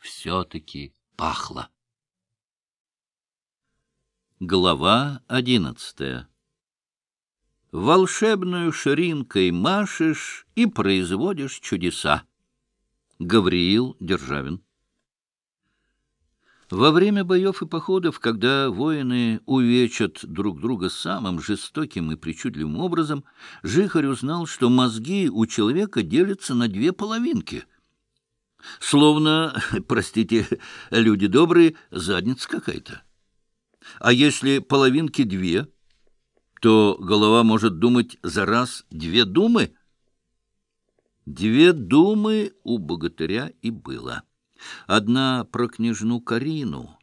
все-таки пахло. Глава одиннадцатая Волшебную ширинкой машешь и производишь чудеса. Гавриил Державин Во время боев и походов, когда воины увечат друг друга самым жестоким и причудливым образом, Жихарь узнал, что мозги у человека делятся на две половинки. Словно, простите, люди добрые, задница какая-то. А если половинки две, то голова может думать за раз две думы. Две думы у богатыря и было. Одна про княжну Карину.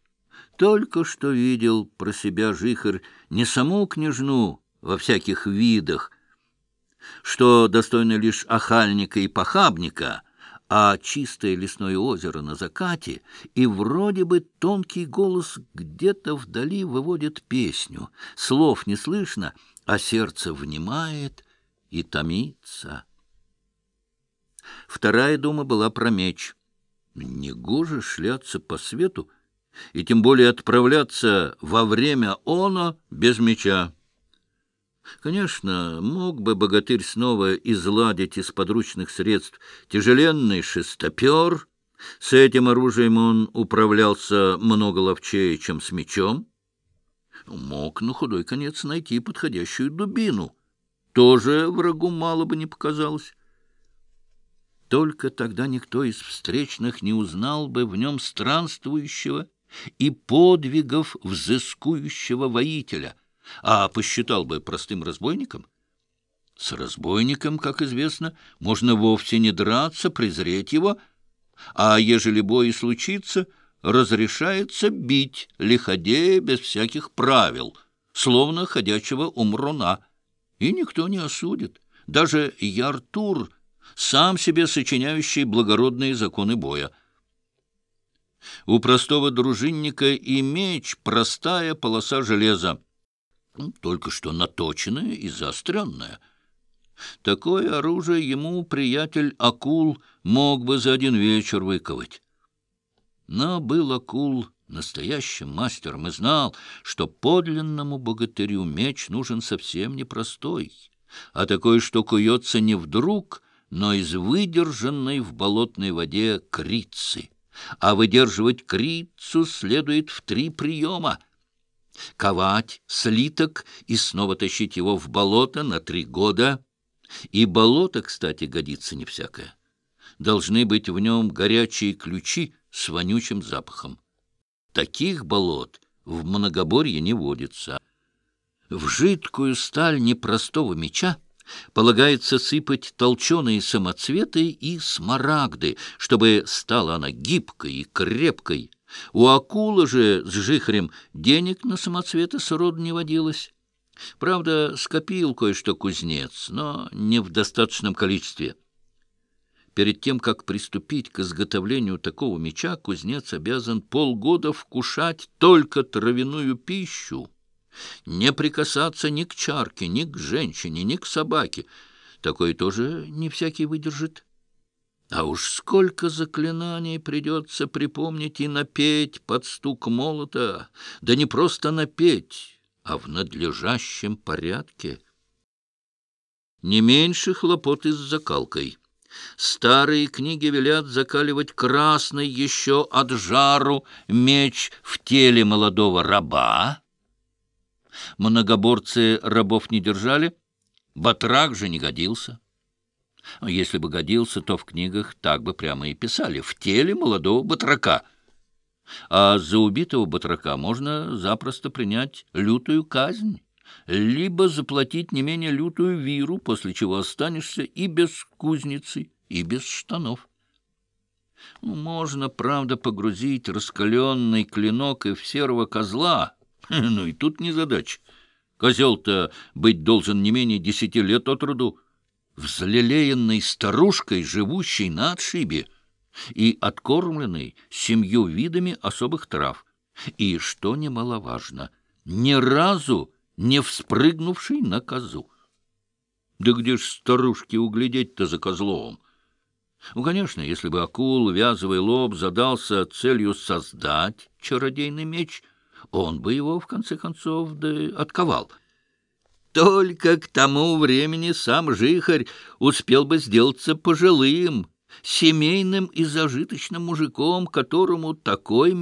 Только что видел про себя жихарь не саму княжну во всяких видах, что достойно лишь охальника и похабника — а чистое лесное озеро на закате, и вроде бы тонкий голос где-то вдали выводит песню. Слов не слышно, а сердце внимает и томится. Вторая дума была про меч. Негоже шляться по свету, и тем более отправляться во время оно без меча. Конечно, мог бы богатырь снова изладить из подручных средств тяжеленный шестопер. С этим оружием он управлялся много ловчее, чем с мечом. Мог на худой конец найти подходящую дубину. Тоже врагу мало бы не показалось. Только тогда никто из встречных не узнал бы в нем странствующего и подвигов взыскующего воителя — а посчитал бы простым разбойником? С разбойником, как известно, можно вовсе не драться, презреть его, а ежели бой случится, разрешается бить лиходея без всяких правил, словно ходячего умруна, и никто не осудит. Даже Яртур, сам себе сочиняющий благородные законы боя. У простого дружинника и меч — простая полоса железа только что наточенное и заостренное. Такое оружие ему приятель Акул мог бы за один вечер выковать. Но был Акул настоящим мастером и знал, что подлинному богатырю меч нужен совсем непростой, а такой, что куется не вдруг, но из выдержанной в болотной воде крицы. А выдерживать крицу следует в три приема — ковать слиток и снова тащить его в болото на три года. И болото, кстати, годится не всякое. Должны быть в нем горячие ключи с вонючим запахом. Таких болот в многоборье не водится. В жидкую сталь непростого меча полагается сыпать толченые самоцветы и смарагды, чтобы стала она гибкой и крепкой, у акулы же с жихрем денег на самоцветы сроду не водилось. Правда, скопил кое-что кузнец, но не в достаточном количестве. Перед тем, как приступить к изготовлению такого меча, кузнец обязан полгода вкушать только травяную пищу, не прикасаться ни к чарке, ни к женщине, ни к собаке. Такое тоже не всякий выдержит. А уж сколько заклинаний придется припомнить и напеть под стук молота, да не просто напеть, а в надлежащем порядке. Не меньше хлопот и с закалкой. Старые книги велят закаливать красный еще от жару меч в теле молодого раба. Многоборцы рабов не держали, батрак же не годился. Если бы годился, то в книгах так бы прямо и писали «в теле молодого батрака». А за убитого батрака можно запросто принять лютую казнь, либо заплатить не менее лютую виру, после чего останешься и без кузницы, и без штанов. Ну, можно, правда, погрузить раскаленный клинок и в серого козла, ну и тут не задача. Козел-то быть должен не менее десяти лет от роду, взлелеянной старушкой, живущей на отшибе, и откормленной семью видами особых трав, и, что немаловажно, ни разу не вспрыгнувшей на козу. Да где ж старушке углядеть-то за козлом? Ну, конечно, если бы акул, вязывый лоб, задался целью создать чародейный меч, он бы его, в конце концов, да отковал. Только к тому времени сам жихарь успел бы сделаться пожилым, семейным и зажиточным мужиком, которому такой